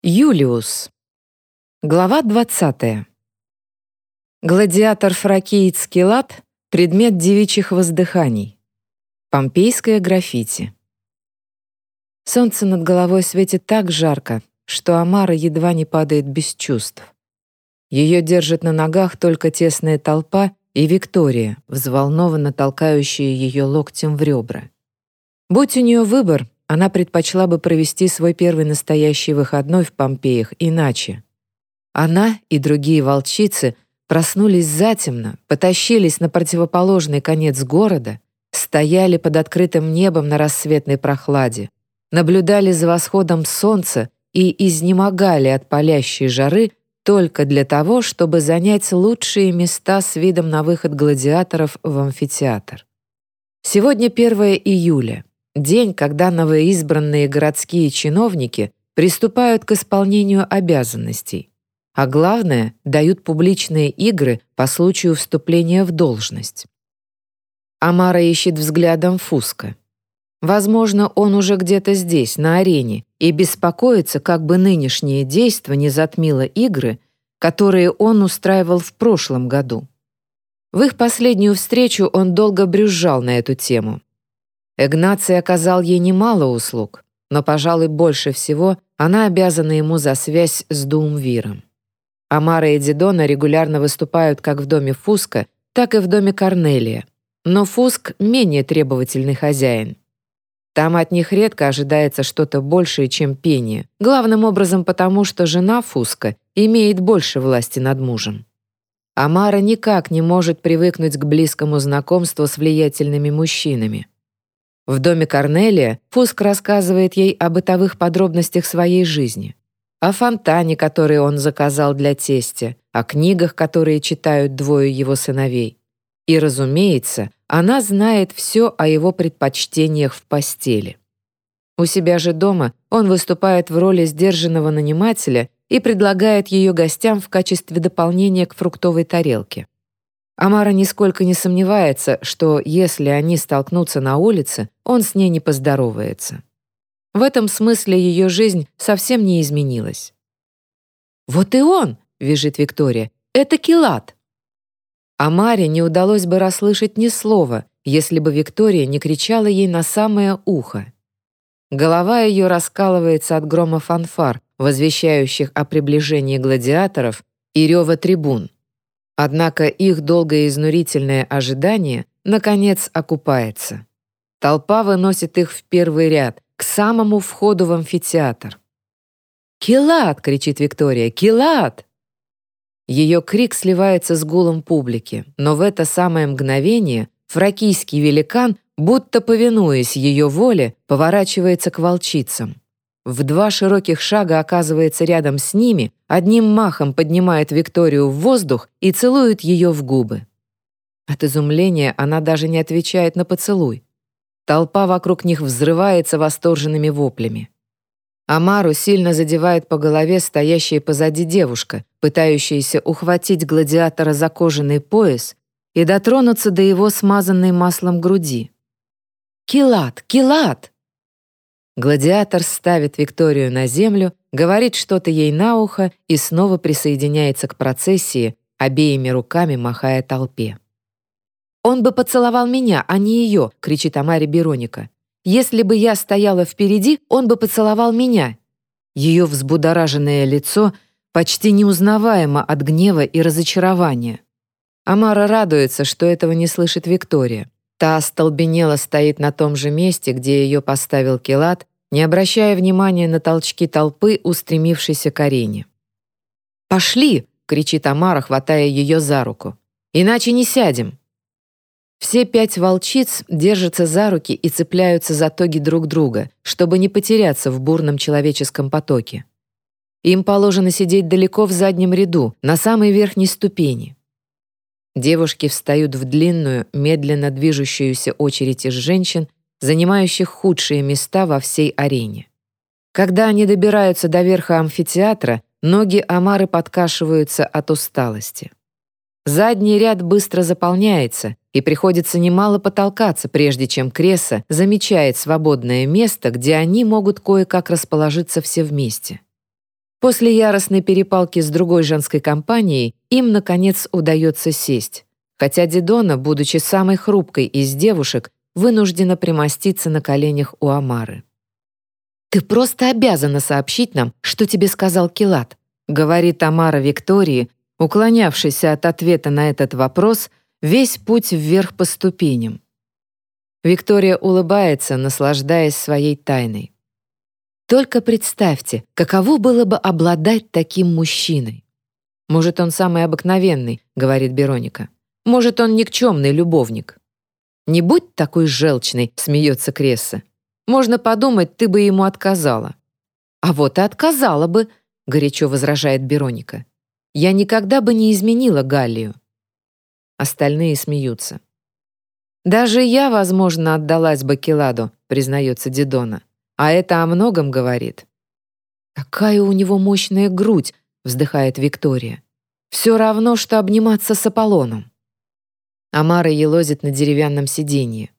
Юлиус. Глава 20. Гладиатор Фракиит Скилат — предмет девичьих воздыханий. Помпейское граффити. Солнце над головой светит так жарко, что Амара едва не падает без чувств. Ее держит на ногах только тесная толпа и Виктория, взволнованно толкающая ее локтем в ребра. Будь у нее выбор, она предпочла бы провести свой первый настоящий выходной в Помпеях иначе. Она и другие волчицы проснулись затемно, потащились на противоположный конец города, стояли под открытым небом на рассветной прохладе, наблюдали за восходом солнца и изнемогали от палящей жары только для того, чтобы занять лучшие места с видом на выход гладиаторов в амфитеатр. Сегодня 1 июля. День, когда новоизбранные городские чиновники приступают к исполнению обязанностей, а главное, дают публичные игры по случаю вступления в должность. Амара ищет взглядом Фуска. Возможно, он уже где-то здесь, на арене, и беспокоится, как бы нынешнее действо не затмило игры, которые он устраивал в прошлом году. В их последнюю встречу он долго брюзжал на эту тему. Игнаций оказал ей немало услуг, но, пожалуй, больше всего она обязана ему за связь с Дуумвиром. Амара и Дидона регулярно выступают как в доме Фуска, так и в доме Корнелия. Но Фуск — менее требовательный хозяин. Там от них редко ожидается что-то большее, чем пение, главным образом потому, что жена Фуска имеет больше власти над мужем. Амара никак не может привыкнуть к близкому знакомству с влиятельными мужчинами. В доме Корнелия Фуск рассказывает ей о бытовых подробностях своей жизни. О фонтане, который он заказал для тестя, о книгах, которые читают двое его сыновей. И, разумеется, она знает все о его предпочтениях в постели. У себя же дома он выступает в роли сдержанного нанимателя и предлагает ее гостям в качестве дополнения к фруктовой тарелке. Амара нисколько не сомневается, что если они столкнутся на улице, он с ней не поздоровается. В этом смысле ее жизнь совсем не изменилась. «Вот и он!» — вяжет Виктория. «Это Килат!» Амаре не удалось бы расслышать ни слова, если бы Виктория не кричала ей на самое ухо. Голова ее раскалывается от грома фанфар, возвещающих о приближении гладиаторов и рева трибун. Однако их долгое изнурительное ожидание, наконец, окупается. Толпа выносит их в первый ряд, к самому входу в амфитеатр. «Килат!» — кричит Виктория. «Килат!» Ее крик сливается с гулом публики, но в это самое мгновение фракийский великан, будто повинуясь ее воле, поворачивается к волчицам в два широких шага оказывается рядом с ними, одним махом поднимает Викторию в воздух и целует ее в губы. От изумления она даже не отвечает на поцелуй. Толпа вокруг них взрывается восторженными воплями. Амару сильно задевает по голове стоящая позади девушка, пытающаяся ухватить гладиатора за кожаный пояс и дотронуться до его смазанной маслом груди. «Килат! Килат!» Гладиатор ставит Викторию на землю, говорит что-то ей на ухо и снова присоединяется к процессии, обеими руками махая толпе. «Он бы поцеловал меня, а не ее!» — кричит Амаре Бероника. «Если бы я стояла впереди, он бы поцеловал меня!» Ее взбудораженное лицо почти неузнаваемо от гнева и разочарования. Амара радуется, что этого не слышит Виктория. Та остолбенело стоит на том же месте, где ее поставил Келат, не обращая внимания на толчки толпы, устремившейся к арене. «Пошли!» — кричит Амара, хватая ее за руку. «Иначе не сядем!» Все пять волчиц держатся за руки и цепляются за тоги друг друга, чтобы не потеряться в бурном человеческом потоке. Им положено сидеть далеко в заднем ряду, на самой верхней ступени. Девушки встают в длинную, медленно движущуюся очередь из женщин, занимающих худшие места во всей арене. Когда они добираются до верха амфитеатра, ноги Амары подкашиваются от усталости. Задний ряд быстро заполняется, и приходится немало потолкаться, прежде чем Креса замечает свободное место, где они могут кое-как расположиться все вместе. После яростной перепалки с другой женской компанией им, наконец, удается сесть, хотя Дидона, будучи самой хрупкой из девушек, вынуждена примоститься на коленях у Амары. «Ты просто обязана сообщить нам, что тебе сказал Килат», говорит Амара Виктории, уклонявшийся от ответа на этот вопрос весь путь вверх по ступеням. Виктория улыбается, наслаждаясь своей тайной. Только представьте, каково было бы обладать таким мужчиной. «Может, он самый обыкновенный», — говорит Бероника. «Может, он никчемный любовник». «Не будь такой желчной», — смеется Кресса. «Можно подумать, ты бы ему отказала». «А вот и отказала бы», — горячо возражает Бероника. «Я никогда бы не изменила Галлию». Остальные смеются. «Даже я, возможно, отдалась бы Келаду», — признается Дидона. «А это о многом говорит». «Какая у него мощная грудь!» — вздыхает Виктория. «Все равно, что обниматься с Аполлоном». Амара елозит на деревянном сиденье.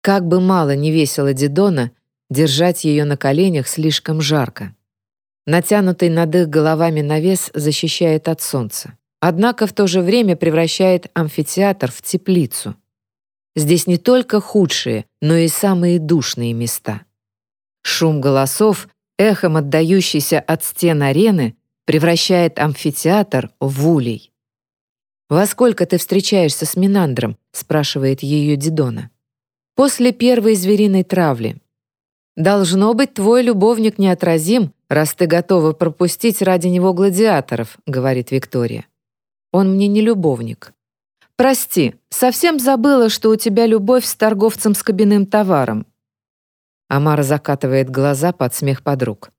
Как бы мало не весело Дидона, держать ее на коленях слишком жарко. Натянутый над их головами навес защищает от солнца. Однако в то же время превращает амфитеатр в теплицу. Здесь не только худшие, но и самые душные места. Шум голосов, эхом отдающийся от стен арены, превращает амфитеатр в улей. «Во сколько ты встречаешься с Минандром?» — спрашивает ее Дидона. «После первой звериной травли. Должно быть, твой любовник неотразим, раз ты готова пропустить ради него гладиаторов», — говорит Виктория. «Он мне не любовник. «Прости, совсем забыла, что у тебя любовь с торговцем с кабинным товаром». Амара закатывает глаза под смех подруг.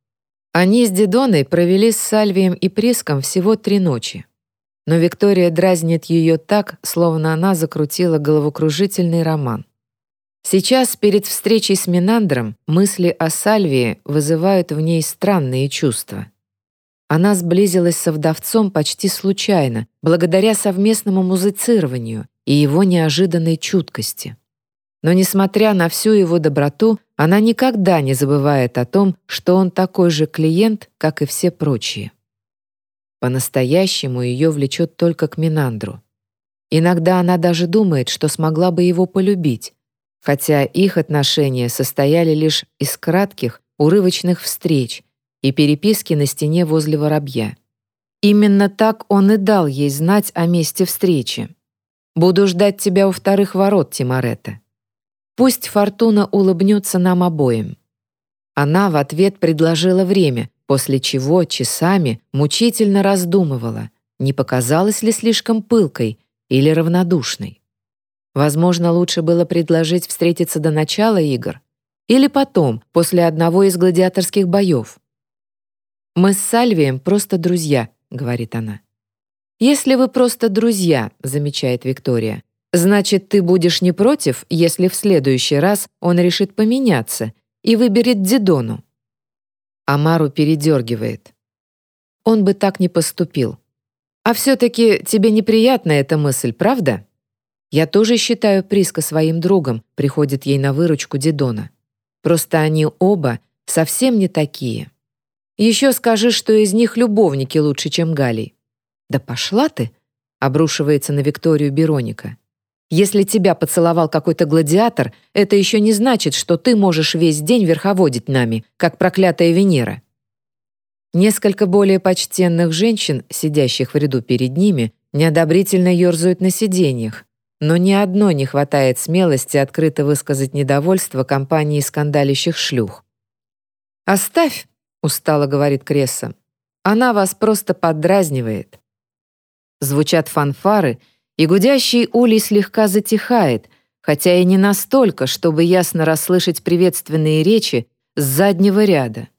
Они с Дидоной провели с Сальвием и Приском всего три ночи. Но Виктория дразнит ее так, словно она закрутила головокружительный роман. Сейчас, перед встречей с Минандром, мысли о Сальвии вызывают в ней странные чувства. Она сблизилась со вдовцом почти случайно, благодаря совместному музицированию и его неожиданной чуткости. Но, несмотря на всю его доброту, она никогда не забывает о том, что он такой же клиент, как и все прочие. По-настоящему ее влечет только к Минандру. Иногда она даже думает, что смогла бы его полюбить, хотя их отношения состояли лишь из кратких, урывочных встреч, и переписки на стене возле воробья. Именно так он и дал ей знать о месте встречи. «Буду ждать тебя у вторых ворот, Тимарета. Пусть Фортуна улыбнется нам обоим». Она в ответ предложила время, после чего часами мучительно раздумывала, не показалось ли слишком пылкой или равнодушной. Возможно, лучше было предложить встретиться до начала игр или потом, после одного из гладиаторских боев. «Мы с Сальвием просто друзья», — говорит она. «Если вы просто друзья», — замечает Виктория, «значит, ты будешь не против, если в следующий раз он решит поменяться и выберет Дидону». Амару передергивает. Он бы так не поступил. А все-таки тебе неприятна эта мысль, правда? Я тоже считаю Приска своим другом, приходит ей на выручку Дидона. Просто они оба совсем не такие. Еще скажи, что из них любовники лучше, чем Галий». «Да пошла ты!» — обрушивается на Викторию Бероника. «Если тебя поцеловал какой-то гладиатор, это еще не значит, что ты можешь весь день верховодить нами, как проклятая Венера». Несколько более почтенных женщин, сидящих в ряду перед ними, неодобрительно ерзают на сиденьях, но ни одной не хватает смелости открыто высказать недовольство компании скандалящих шлюх. «Оставь!» Устало говорит Кресса. Она вас просто поддразнивает. Звучат фанфары, и гудящий улей слегка затихает, хотя и не настолько, чтобы ясно расслышать приветственные речи с заднего ряда.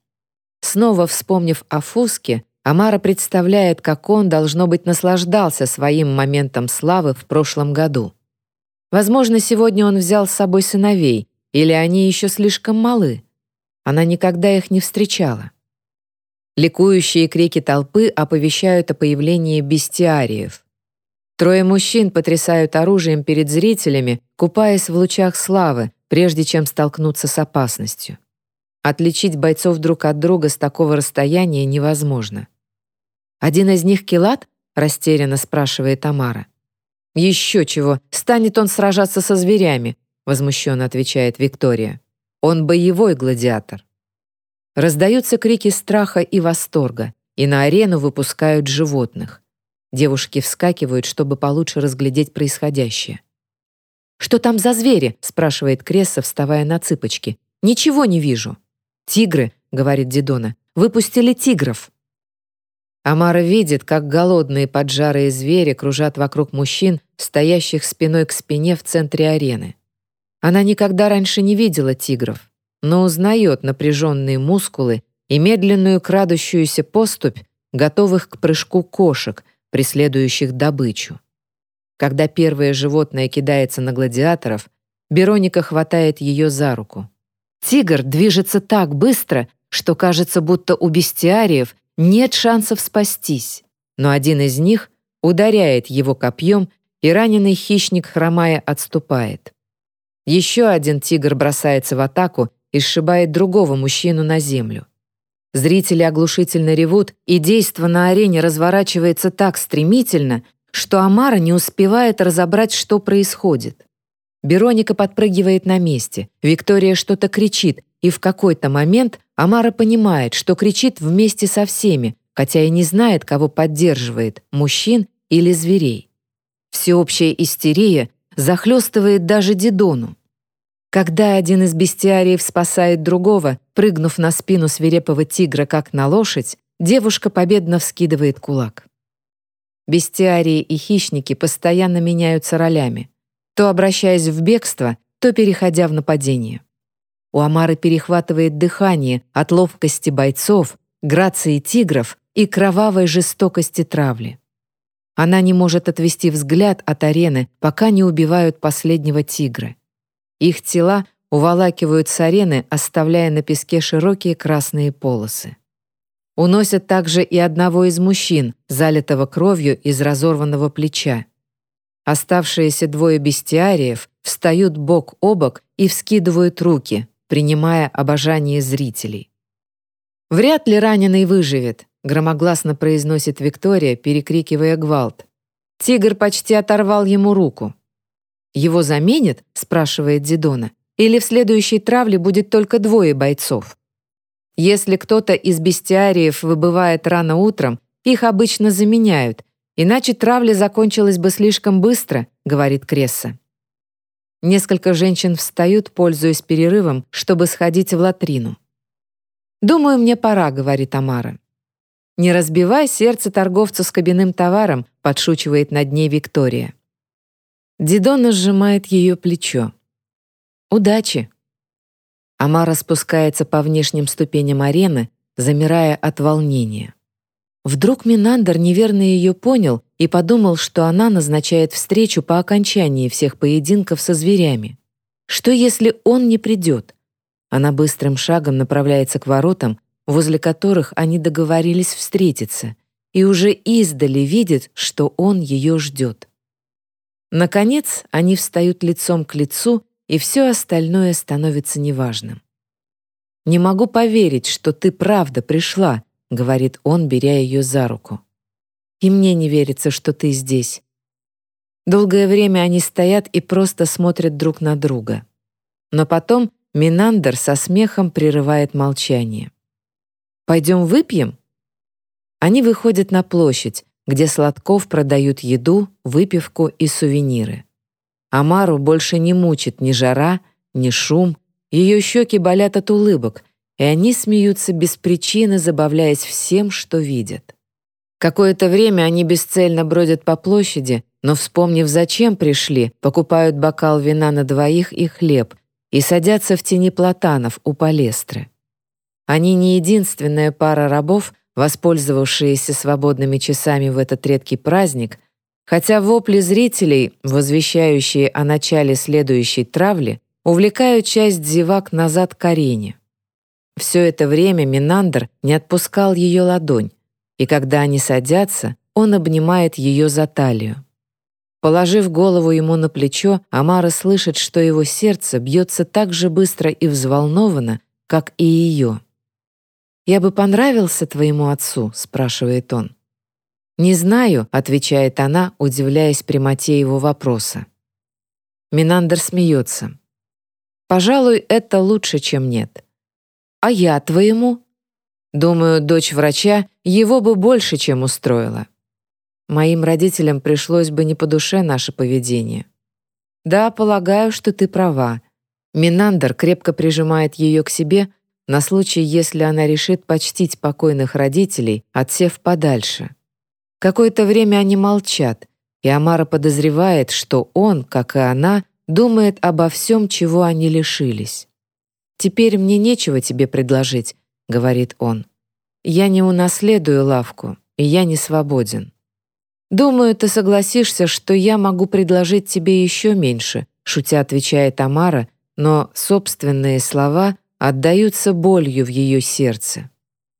Снова вспомнив о Фуске, Амара представляет, как он, должно быть, наслаждался своим моментом славы в прошлом году. Возможно, сегодня он взял с собой сыновей, или они еще слишком малы. Она никогда их не встречала. Ликующие крики толпы оповещают о появлении бестиариев. Трое мужчин потрясают оружием перед зрителями, купаясь в лучах славы, прежде чем столкнуться с опасностью. Отличить бойцов друг от друга с такого расстояния невозможно. «Один из них килат?» — растерянно спрашивает Тамара. «Еще чего, станет он сражаться со зверями», — возмущенно отвечает Виктория. «Он боевой гладиатор». Раздаются крики страха и восторга, и на арену выпускают животных. Девушки вскакивают, чтобы получше разглядеть происходящее. «Что там за звери?» — спрашивает Кресса, вставая на цыпочки. «Ничего не вижу». «Тигры», — говорит Дидона, — «выпустили тигров». Амара видит, как голодные поджарые звери кружат вокруг мужчин, стоящих спиной к спине в центре арены. Она никогда раньше не видела тигров, но узнает напряженные мускулы и медленную крадущуюся поступь, готовых к прыжку кошек, преследующих добычу. Когда первое животное кидается на гладиаторов, Бероника хватает ее за руку. Тигр движется так быстро, что кажется, будто у бестиариев нет шансов спастись, но один из них ударяет его копьем, и раненый хищник, хромая, отступает. Еще один тигр бросается в атаку и сшибает другого мужчину на землю. Зрители оглушительно ревут, и действо на арене разворачивается так стремительно, что Амара не успевает разобрать, что происходит. Бероника подпрыгивает на месте, Виктория что-то кричит, и в какой-то момент Амара понимает, что кричит вместе со всеми, хотя и не знает, кого поддерживает – мужчин или зверей. Всеобщая истерия захлестывает даже Дидону. Когда один из бестиариев спасает другого, прыгнув на спину свирепого тигра, как на лошадь, девушка победно вскидывает кулак. Бестиарии и хищники постоянно меняются ролями, то обращаясь в бегство, то переходя в нападение. У Амары перехватывает дыхание от ловкости бойцов, грации тигров и кровавой жестокости травли. Она не может отвести взгляд от арены, пока не убивают последнего тигра. Их тела уволакивают с арены, оставляя на песке широкие красные полосы. Уносят также и одного из мужчин, залитого кровью из разорванного плеча. Оставшиеся двое бестиариев встают бок о бок и вскидывают руки, принимая обожание зрителей. «Вряд ли раненый выживет», — громогласно произносит Виктория, перекрикивая гвалт. Тигр почти оторвал ему руку. «Его заменят?» — спрашивает Дидона. «Или в следующей травле будет только двое бойцов?» Если кто-то из бестиариев выбывает рано утром, их обычно заменяют, иначе травля закончилась бы слишком быстро, говорит Кресса. Несколько женщин встают, пользуясь перерывом, чтобы сходить в латрину. «Думаю, мне пора», — говорит Тамара. «Не разбивай сердце торговцу с кабинным товаром», — подшучивает над ней Виктория. Дидона сжимает ее плечо. «Удачи!» Амара спускается по внешним ступеням арены, замирая от волнения. Вдруг Минандер неверно ее понял и подумал, что она назначает встречу по окончании всех поединков со зверями. Что если он не придет? Она быстрым шагом направляется к воротам, возле которых они договорились встретиться, и уже издали видит, что он ее ждет. Наконец, они встают лицом к лицу, и все остальное становится неважным. «Не могу поверить, что ты правда пришла», — говорит он, беря ее за руку. «И мне не верится, что ты здесь». Долгое время они стоят и просто смотрят друг на друга. Но потом Минандер со смехом прерывает молчание. «Пойдем выпьем?» Они выходят на площадь, где Сладков продают еду, выпивку и сувениры. Амару больше не мучит ни жара, ни шум, ее щеки болят от улыбок, и они смеются без причины, забавляясь всем, что видят. Какое-то время они бесцельно бродят по площади, но, вспомнив, зачем пришли, покупают бокал вина на двоих и хлеб и садятся в тени платанов у палестры. Они не единственная пара рабов, воспользовавшиеся свободными часами в этот редкий праздник, хотя вопли зрителей, возвещающие о начале следующей травли, увлекают часть зевак назад к арене. Все это время Минандр не отпускал ее ладонь, и когда они садятся, он обнимает ее за талию. Положив голову ему на плечо, Амара слышит, что его сердце бьется так же быстро и взволнованно, как и ее. «Я бы понравился твоему отцу?» — спрашивает он. «Не знаю», — отвечает она, удивляясь прямоте его вопроса. Минандер смеется. «Пожалуй, это лучше, чем нет». «А я твоему?» Думаю, дочь врача его бы больше, чем устроила. Моим родителям пришлось бы не по душе наше поведение. Да, полагаю, что ты права. Минандер крепко прижимает ее к себе на случай, если она решит почтить покойных родителей, отсев подальше. Какое-то время они молчат, и Амара подозревает, что он, как и она, думает обо всем, чего они лишились. «Теперь мне нечего тебе предложить», — говорит он. «Я не унаследую лавку, и я не свободен. Думаю, ты согласишься, что я могу предложить тебе еще меньше», — шутя отвечает Амара, но собственные слова отдаются болью в ее сердце.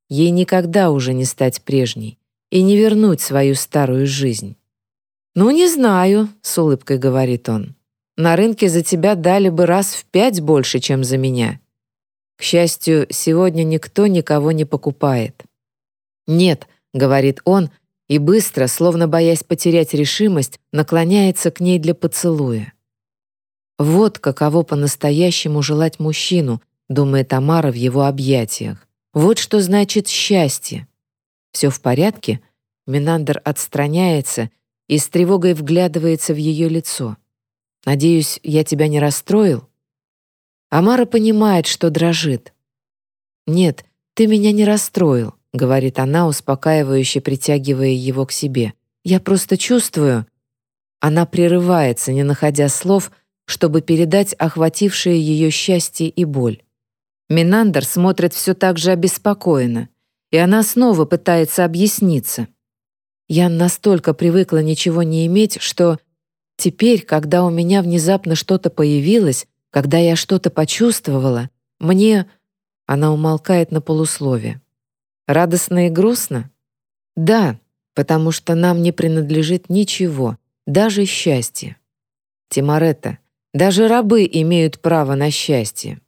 Ей никогда уже не стать прежней и не вернуть свою старую жизнь. «Ну, не знаю», — с улыбкой говорит он. «На рынке за тебя дали бы раз в пять больше, чем за меня. К счастью, сегодня никто никого не покупает». «Нет», — говорит он, и быстро, словно боясь потерять решимость, наклоняется к ней для поцелуя. «Вот каково по-настоящему желать мужчину», — думает Тамара в его объятиях. «Вот что значит счастье». «Все в порядке?» Минандер отстраняется и с тревогой вглядывается в ее лицо. «Надеюсь, я тебя не расстроил?» Амара понимает, что дрожит. «Нет, ты меня не расстроил», — говорит она, успокаивающе притягивая его к себе. «Я просто чувствую...» Она прерывается, не находя слов, чтобы передать охватившее ее счастье и боль. Минандер смотрит все так же обеспокоенно и она снова пытается объясниться. Я настолько привыкла ничего не иметь, что теперь, когда у меня внезапно что-то появилось, когда я что-то почувствовала, мне... Она умолкает на полуслове. Радостно и грустно? Да, потому что нам не принадлежит ничего, даже счастье. Тимарета, даже рабы имеют право на счастье.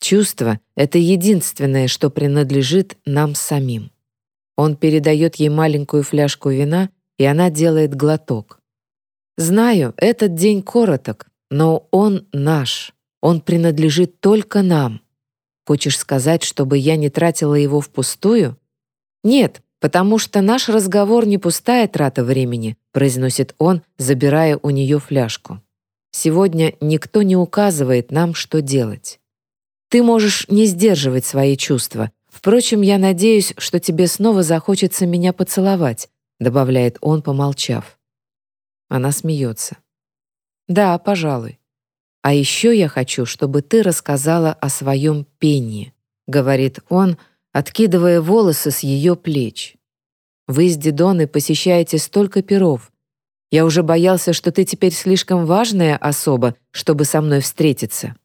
Чувство — это единственное, что принадлежит нам самим. Он передает ей маленькую фляжку вина, и она делает глоток. «Знаю, этот день короток, но он наш. Он принадлежит только нам. Хочешь сказать, чтобы я не тратила его впустую?» «Нет, потому что наш разговор не пустая трата времени», произносит он, забирая у нее фляжку. «Сегодня никто не указывает нам, что делать». Ты можешь не сдерживать свои чувства. Впрочем, я надеюсь, что тебе снова захочется меня поцеловать», добавляет он, помолчав. Она смеется. «Да, пожалуй. А еще я хочу, чтобы ты рассказала о своем пении», говорит он, откидывая волосы с ее плеч. «Вы с Дидоной посещаете столько перов. Я уже боялся, что ты теперь слишком важная особа, чтобы со мной встретиться».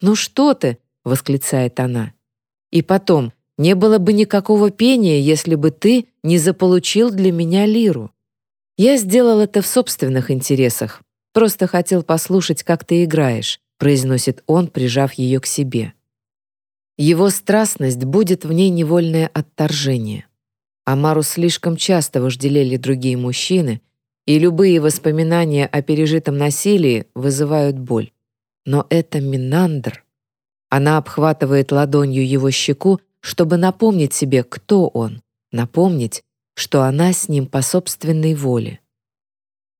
«Ну что ты?» — восклицает она. «И потом, не было бы никакого пения, если бы ты не заполучил для меня лиру. Я сделал это в собственных интересах, просто хотел послушать, как ты играешь», произносит он, прижав ее к себе. Его страстность будет в ней невольное отторжение. Амару слишком часто вожделели другие мужчины, и любые воспоминания о пережитом насилии вызывают боль. Но это Минандр. Она обхватывает ладонью его щеку, чтобы напомнить себе, кто он, напомнить, что она с ним по собственной воле.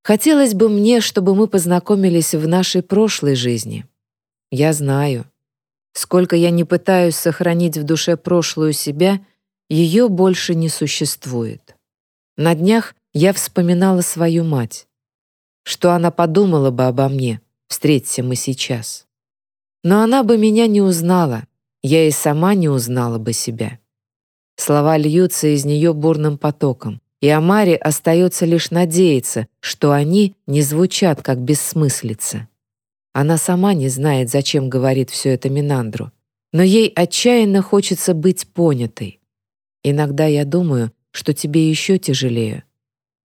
Хотелось бы мне, чтобы мы познакомились в нашей прошлой жизни. Я знаю. Сколько я не пытаюсь сохранить в душе прошлую себя, ее больше не существует. На днях я вспоминала свою мать. Что она подумала бы обо мне, встреться мы сейчас. Но она бы меня не узнала, я и сама не узнала бы себя. Слова льются из нее бурным потоком, и Амаре остается лишь надеяться, что они не звучат как бессмыслица. Она сама не знает, зачем говорит все это Минандру, но ей отчаянно хочется быть понятой. Иногда я думаю, что тебе еще тяжелее,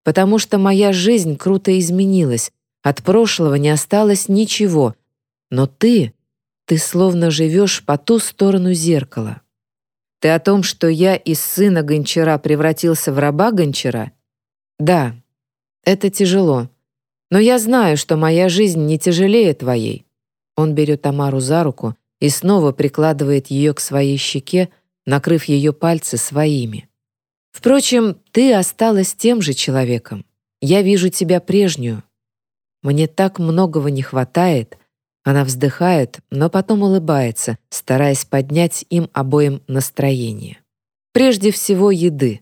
потому что моя жизнь круто изменилась, от прошлого не осталось ничего, но ты Ты словно живешь по ту сторону зеркала. Ты о том, что я из сына гончара превратился в раба гончара? Да, это тяжело. Но я знаю, что моя жизнь не тяжелее твоей. Он берет Тамару за руку и снова прикладывает ее к своей щеке, накрыв ее пальцы своими. Впрочем, ты осталась тем же человеком. Я вижу тебя прежнюю. Мне так многого не хватает. Она вздыхает, но потом улыбается, стараясь поднять им обоим настроение. Прежде всего, еды.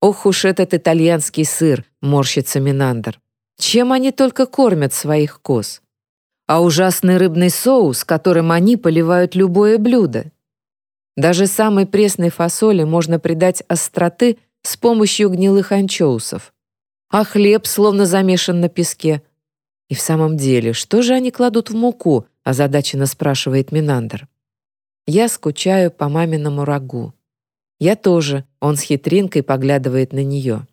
Ох уж этот итальянский сыр, морщится Минандр. Чем они только кормят своих коз? А ужасный рыбный соус, которым они поливают любое блюдо. Даже самой пресной фасоли можно придать остроты с помощью гнилых анчоусов. А хлеб словно замешан на песке. И в самом деле, что же они кладут в муку, озадаченно спрашивает Минандр. Я скучаю по маминому рагу. Я тоже, он с хитринкой поглядывает на нее.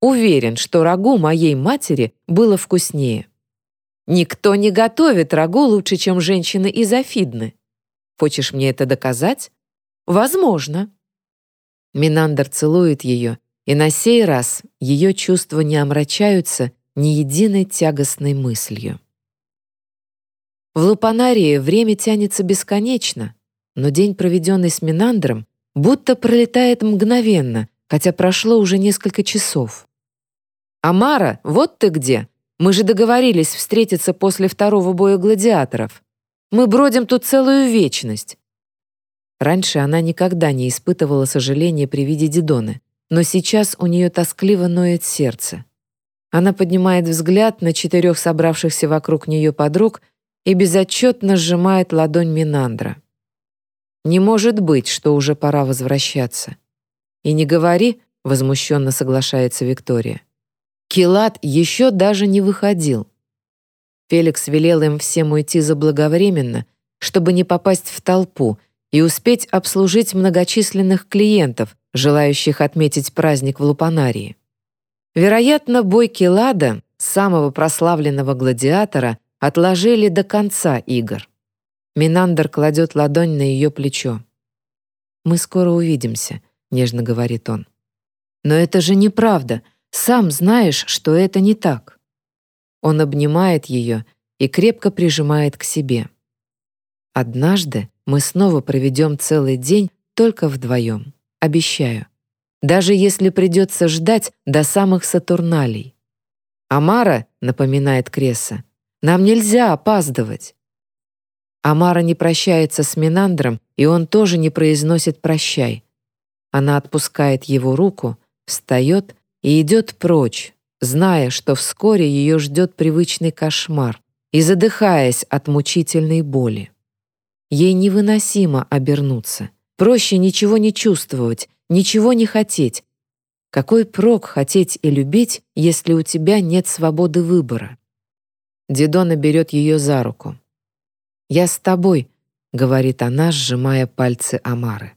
Уверен, что рагу моей матери было вкуснее. Никто не готовит рагу лучше, чем женщины из Афидны. Хочешь мне это доказать? Возможно. Минандр целует ее, и на сей раз ее чувства не омрачаются ни единой тягостной мыслью. В Лупанарии время тянется бесконечно, но день, проведенный с Минандром, будто пролетает мгновенно, хотя прошло уже несколько часов. «Амара, вот ты где! Мы же договорились встретиться после второго боя гладиаторов. Мы бродим тут целую вечность. Раньше она никогда не испытывала сожаления при виде Дидоны, но сейчас у нее тоскливо ноет сердце. Она поднимает взгляд на четырех собравшихся вокруг нее подруг и безотчетно сжимает ладонь Минандра. «Не может быть, что уже пора возвращаться». «И не говори», — возмущенно соглашается Виктория. Килат еще даже не выходил. Феликс велел им всем уйти заблаговременно, чтобы не попасть в толпу — и успеть обслужить многочисленных клиентов, желающих отметить праздник в Лупанарии. Вероятно, бой Келада, самого прославленного гладиатора, отложили до конца игр. Минандер кладет ладонь на ее плечо. «Мы скоро увидимся», — нежно говорит он. «Но это же неправда. Сам знаешь, что это не так». Он обнимает ее и крепко прижимает к себе. Однажды мы снова проведем целый день только вдвоем. Обещаю. Даже если придется ждать до самых Сатурналей. «Амара», — напоминает Кресса, — «нам нельзя опаздывать». Амара не прощается с Минандром, и он тоже не произносит «прощай». Она отпускает его руку, встает и идет прочь, зная, что вскоре ее ждет привычный кошмар и задыхаясь от мучительной боли. Ей невыносимо обернуться. Проще ничего не чувствовать, ничего не хотеть. Какой прок хотеть и любить, если у тебя нет свободы выбора? Дидона берет ее за руку. «Я с тобой», — говорит она, сжимая пальцы Амары.